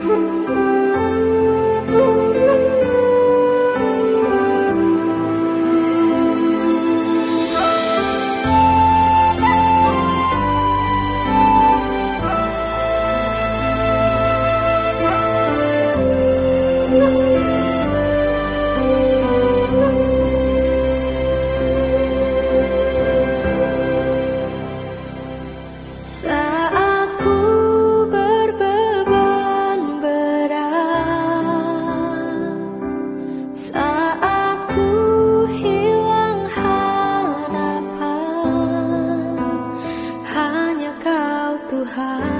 Música cry.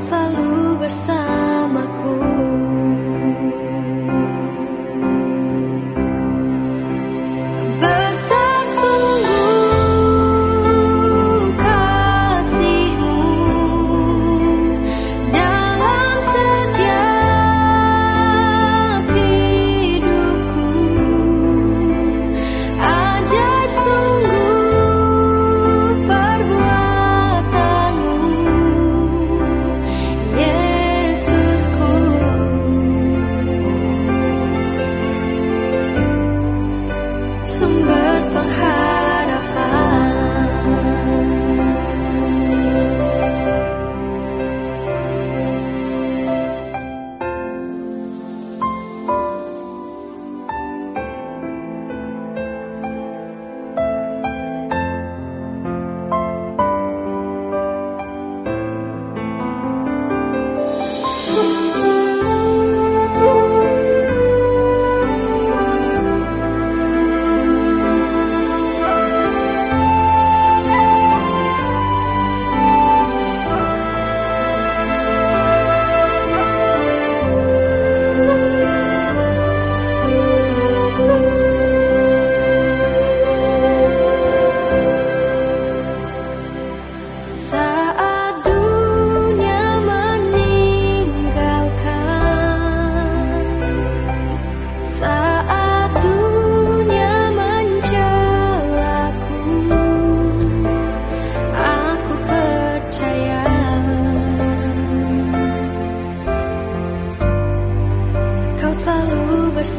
selalu bersama.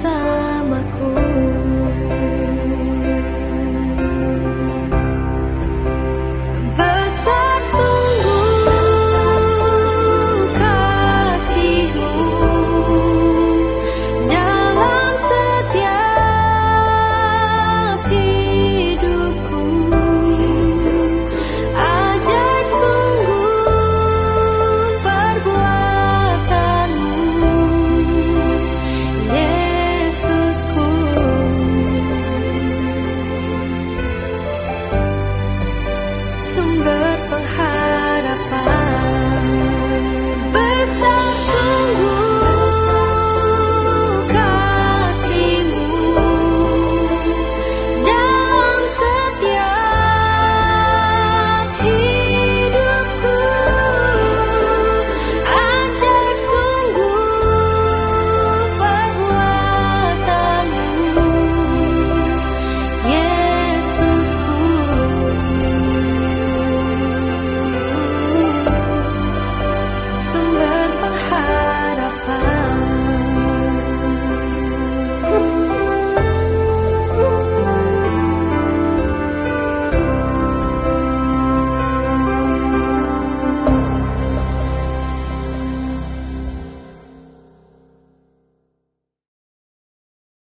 在